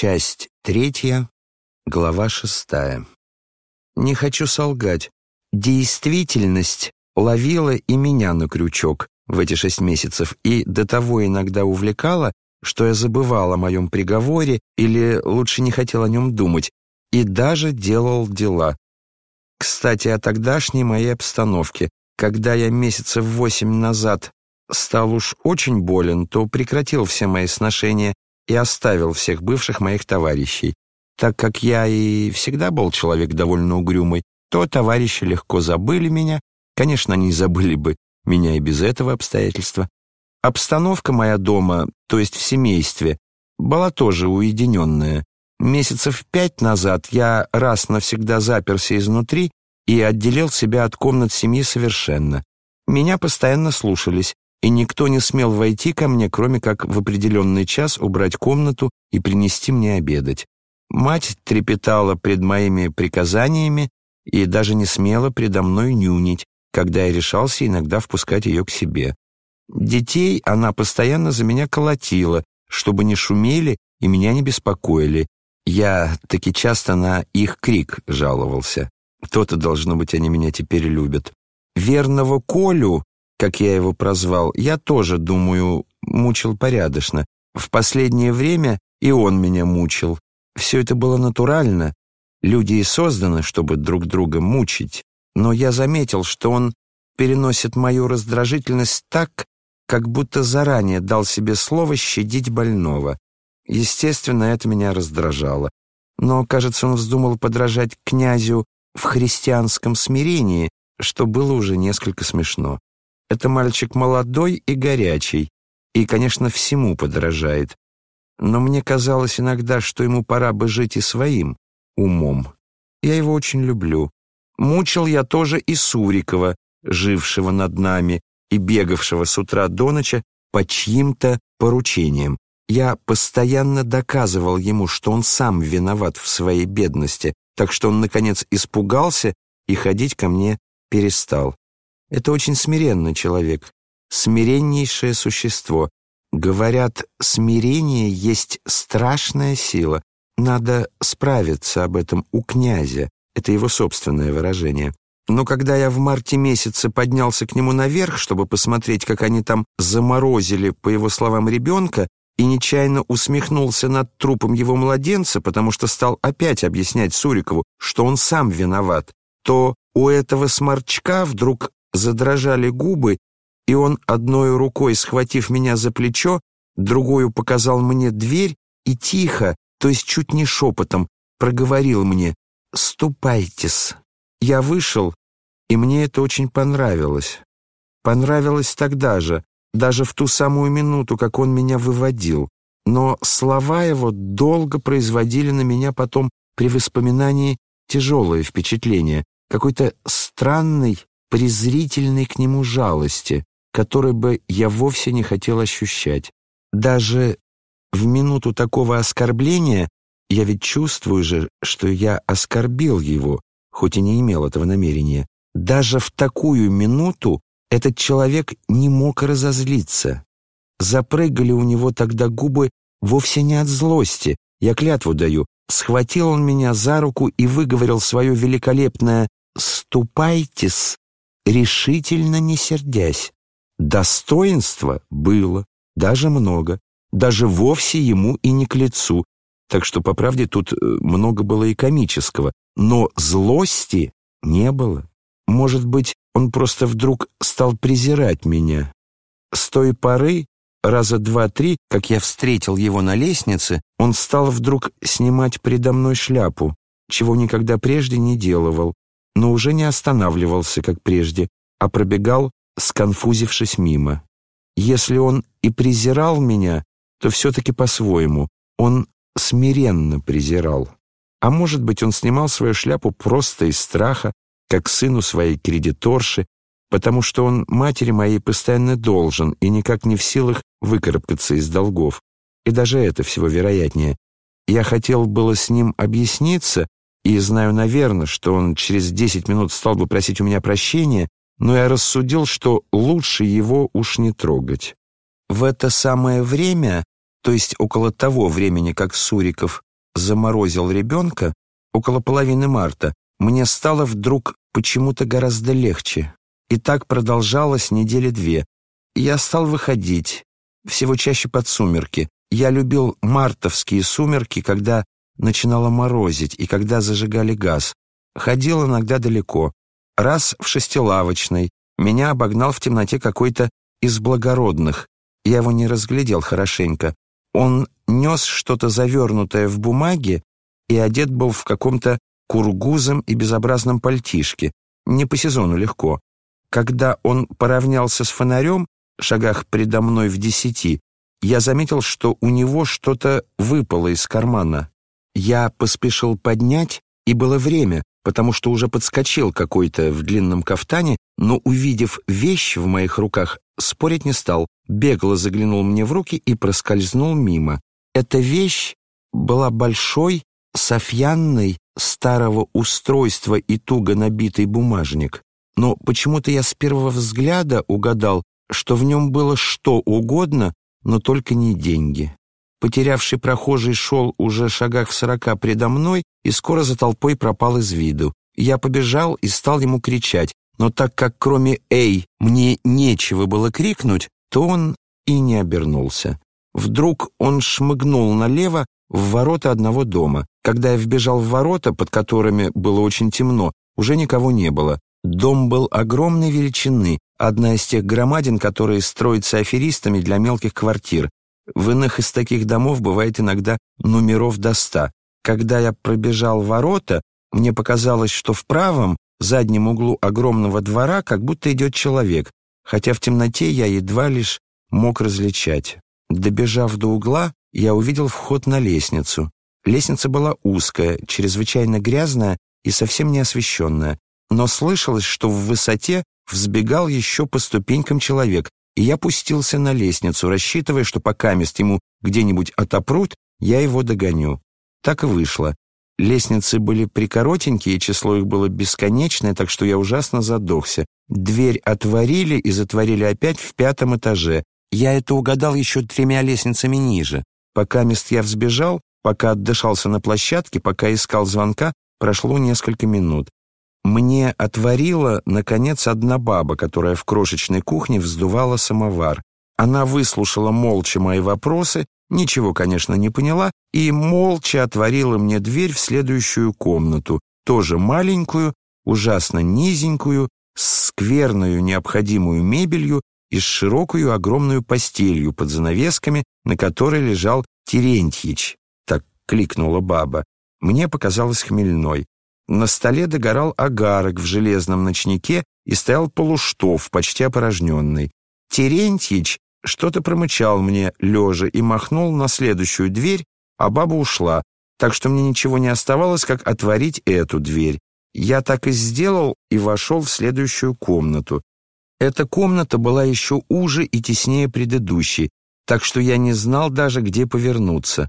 Часть третья, глава шестая. Не хочу солгать. Действительность ловила и меня на крючок в эти шесть месяцев и до того иногда увлекала, что я забывал о моем приговоре или лучше не хотел о нем думать, и даже делал дела. Кстати, о тогдашней моей обстановке. Когда я месяцев восемь назад стал уж очень болен, то прекратил все мои сношения и оставил всех бывших моих товарищей. Так как я и всегда был человек довольно угрюмый, то товарищи легко забыли меня. Конечно, они забыли бы меня и без этого обстоятельства. Обстановка моя дома, то есть в семействе, была тоже уединенная. Месяцев пять назад я раз навсегда заперся изнутри и отделил себя от комнат семьи совершенно. Меня постоянно слушались, и никто не смел войти ко мне, кроме как в определенный час убрать комнату и принести мне обедать. Мать трепетала пред моими приказаниями и даже не смела предо мной нюнить, когда я решался иногда впускать ее к себе. Детей она постоянно за меня колотила, чтобы не шумели и меня не беспокоили. Я таки часто на их крик жаловался. То-то, должно быть, они меня теперь любят. Верного Колю как я его прозвал, я тоже, думаю, мучил порядочно. В последнее время и он меня мучил. Все это было натурально. Люди и созданы, чтобы друг друга мучить. Но я заметил, что он переносит мою раздражительность так, как будто заранее дал себе слово щадить больного. Естественно, это меня раздражало. Но, кажется, он вздумал подражать князю в христианском смирении, что было уже несколько смешно. Это мальчик молодой и горячий, и, конечно, всему подражает. Но мне казалось иногда, что ему пора бы жить и своим умом. Я его очень люблю. Мучил я тоже и Сурикова, жившего над нами и бегавшего с утра до ночи по чьим-то поручениям. Я постоянно доказывал ему, что он сам виноват в своей бедности, так что он, наконец, испугался и ходить ко мне перестал. Это очень смиренный человек, смиреннейшее существо. Говорят, смирение есть страшная сила. Надо справиться об этом у князя. Это его собственное выражение. Но когда я в марте месяце поднялся к нему наверх, чтобы посмотреть, как они там заморозили, по его словам, ребенка, и нечаянно усмехнулся над трупом его младенца, потому что стал опять объяснять Сурикову, что он сам виноват, то у этого сморчка вдруг задрожали губы, и он, одной рукой схватив меня за плечо, другую показал мне дверь и тихо, то есть чуть не шепотом, проговорил мне «Ступайтесь». Я вышел, и мне это очень понравилось. Понравилось тогда же, даже в ту самую минуту, как он меня выводил. Но слова его долго производили на меня потом при воспоминании тяжелое впечатление, какой-то странный презрительной к нему жалости, которой бы я вовсе не хотел ощущать. Даже в минуту такого оскорбления я ведь чувствую же, что я оскорбил его, хоть и не имел этого намерения. Даже в такую минуту этот человек не мог разозлиться. Запрыгали у него тогда губы вовсе не от злости, я клятву даю. Схватил он меня за руку и выговорил свое великолепное «ступайтесь», решительно не сердясь. Достоинства было, даже много, даже вовсе ему и не к лицу, так что, по правде, тут э, много было и комического, но злости не было. Может быть, он просто вдруг стал презирать меня. С той поры, раза два-три, как я встретил его на лестнице, он стал вдруг снимать предо мной шляпу, чего никогда прежде не делал, но уже не останавливался, как прежде, а пробегал, сконфузившись мимо. Если он и презирал меня, то все-таки по-своему. Он смиренно презирал. А может быть, он снимал свою шляпу просто из страха, как сыну своей кредиторши, потому что он матери моей постоянно должен и никак не в силах выкарабкаться из долгов. И даже это всего вероятнее. Я хотел было с ним объясниться, и знаю, наверное, что он через десять минут стал бы просить у меня прощения, но я рассудил, что лучше его уж не трогать. В это самое время, то есть около того времени, как Суриков заморозил ребенка, около половины марта, мне стало вдруг почему-то гораздо легче. И так продолжалось недели две. Я стал выходить, всего чаще под сумерки. Я любил мартовские сумерки, когда начинало морозить и когда зажигали газ. Ходил иногда далеко. Раз в шестилавочной меня обогнал в темноте какой-то из благородных. Я его не разглядел хорошенько. Он нес что-то завернутое в бумаге и одет был в каком-то кургузом и безобразном пальтишке. Не по сезону легко. Когда он поравнялся с фонарем, шагах предо мной в десяти, я заметил, что у него что-то выпало из кармана. Я поспешил поднять, и было время, потому что уже подскочил какой-то в длинном кафтане, но, увидев вещь в моих руках, спорить не стал, бегло заглянул мне в руки и проскользнул мимо. Эта вещь была большой, софьянной, старого устройства и туго набитый бумажник. Но почему-то я с первого взгляда угадал, что в нем было что угодно, но только не деньги. Потерявший прохожий шел уже шагах в сорока предо мной и скоро за толпой пропал из виду. Я побежал и стал ему кричать, но так как кроме «Эй» мне нечего было крикнуть, то он и не обернулся. Вдруг он шмыгнул налево в ворота одного дома. Когда я вбежал в ворота, под которыми было очень темно, уже никого не было. Дом был огромной величины, одна из тех громадин, которые строятся аферистами для мелких квартир. В иных из таких домов бывает иногда номеров до ста. Когда я пробежал ворота, мне показалось, что в правом, заднем углу огромного двора как будто идет человек, хотя в темноте я едва лишь мог различать. Добежав до угла, я увидел вход на лестницу. Лестница была узкая, чрезвычайно грязная и совсем не освещенная, но слышалось, что в высоте взбегал еще по ступенькам человек, и я пустился на лестницу, рассчитывая, что пока мест ему где-нибудь отопрут, я его догоню. Так и вышло. Лестницы были прикоротенькие, число их было бесконечное, так что я ужасно задохся. Дверь отворили и затворили опять в пятом этаже. Я это угадал еще тремя лестницами ниже. Пока мест я взбежал, пока отдышался на площадке, пока искал звонка, прошло несколько минут. Мне отворила, наконец, одна баба, которая в крошечной кухне вздувала самовар. Она выслушала молча мои вопросы, ничего, конечно, не поняла, и молча отворила мне дверь в следующую комнату, тоже маленькую, ужасно низенькую, с скверную необходимую мебелью и с широкую огромную постелью под занавесками, на которой лежал Терентьич, так кликнула баба. Мне показалось хмельной. На столе догорал агарок в железном ночнике и стоял полуштов, почти опорожненный. Терентьич что-то промычал мне, лежа, и махнул на следующую дверь, а баба ушла, так что мне ничего не оставалось, как отворить эту дверь. Я так и сделал и вошел в следующую комнату. Эта комната была еще уже и теснее предыдущей, так что я не знал даже, где повернуться.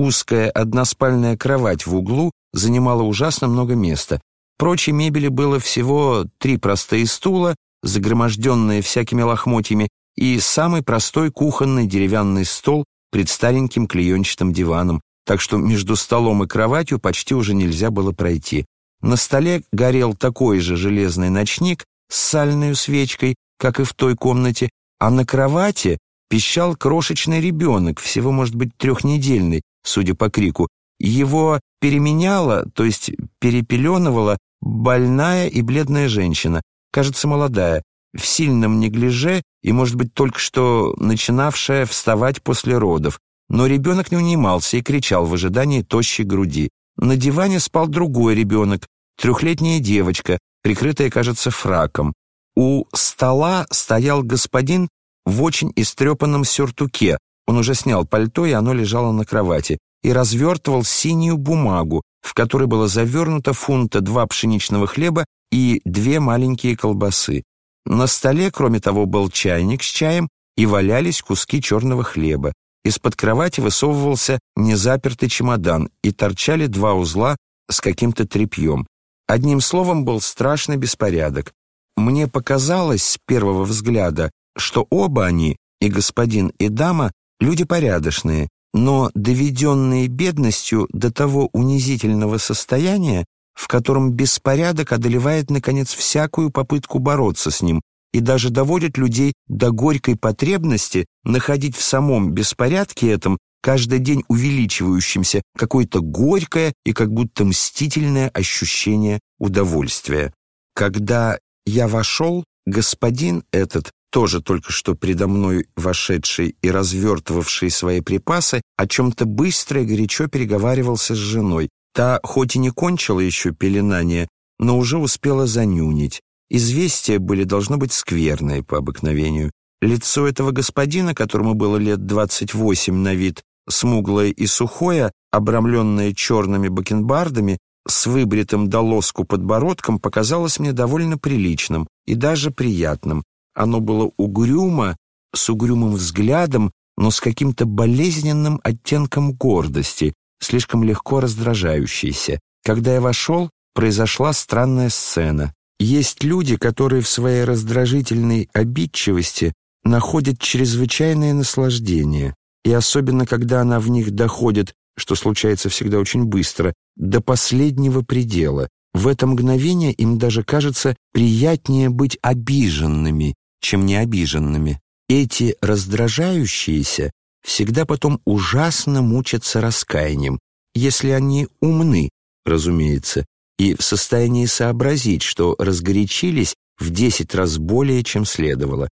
Узкая односпальная кровать в углу занимала ужасно много места. Прочей мебели было всего три простые стула, загроможденные всякими лохмотьями, и самый простой кухонный деревянный стол пред стареньким клеенчатым диваном, так что между столом и кроватью почти уже нельзя было пройти. На столе горел такой же железный ночник с сальной свечкой, как и в той комнате, а на кровати пищал крошечный ребенок, всего, может быть, трехнедельный, судя по крику. Его переменяла, то есть перепеленывала, больная и бледная женщина, кажется, молодая, в сильном неглиже и, может быть, только что начинавшая вставать после родов. Но ребенок не унимался и кричал в ожидании тощей груди. На диване спал другой ребенок, трехлетняя девочка, прикрытая, кажется, фраком. У стола стоял господин в очень истрепанном сюртуке. Он уже снял пальто, и оно лежало на кровати, и развертывал синюю бумагу, в которой было завернуто фунта два пшеничного хлеба и две маленькие колбасы. На столе, кроме того, был чайник с чаем, и валялись куски черного хлеба. Из-под кровати высовывался незапертый чемодан, и торчали два узла с каким-то тряпьем. Одним словом, был страшный беспорядок. Мне показалось с первого взгляда, что оба они, и господин, и дама, люди порядочные, но доведенные бедностью до того унизительного состояния, в котором беспорядок одолевает, наконец, всякую попытку бороться с ним и даже доводит людей до горькой потребности находить в самом беспорядке этом каждый день увеличивающимся какое-то горькое и как будто мстительное ощущение удовольствия. Когда я вошел, господин этот, тоже только что предо мной вошедший и развертывавший свои припасы, о чем-то быстро и горячо переговаривался с женой. Та, хоть и не кончила еще пеленание, но уже успела занюнить. Известия были, должно быть, скверные по обыкновению. Лицо этого господина, которому было лет двадцать восемь на вид, смуглое и сухое, обрамленное черными бакенбардами, с выбритым до лоску подбородком, показалось мне довольно приличным и даже приятным. Оно было угрюмо, с угрюмым взглядом, но с каким-то болезненным оттенком гордости, слишком легко раздражающейся. Когда я вошел, произошла странная сцена. Есть люди, которые в своей раздражительной обидчивости находят чрезвычайное наслаждение и особенно когда она в них доходит, что случается всегда очень быстро, до последнего предела. В это мгновение им даже кажется приятнее быть обиженными, чем не обиженными. Эти раздражающиеся всегда потом ужасно мучатся раскаянием, если они умны, разумеется, и в состоянии сообразить, что разгорячились в десять раз более, чем следовало,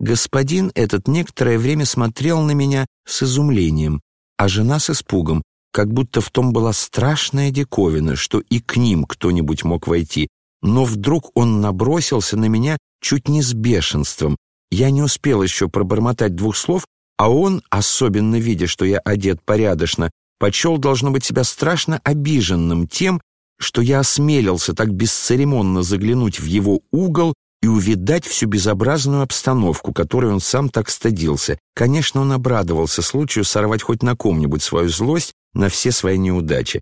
Господин этот некоторое время смотрел на меня с изумлением, а жена с испугом, как будто в том была страшная диковина, что и к ним кто-нибудь мог войти. Но вдруг он набросился на меня чуть не с бешенством. Я не успел еще пробормотать двух слов, а он, особенно видя, что я одет порядочно, почел, должно быть, себя страшно обиженным тем, что я осмелился так бесцеремонно заглянуть в его угол и увидать всю безобразную обстановку, которой он сам так стыдился. Конечно, он обрадовался случаю сорвать хоть на ком-нибудь свою злость на все свои неудачи.